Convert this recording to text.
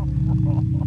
Oh,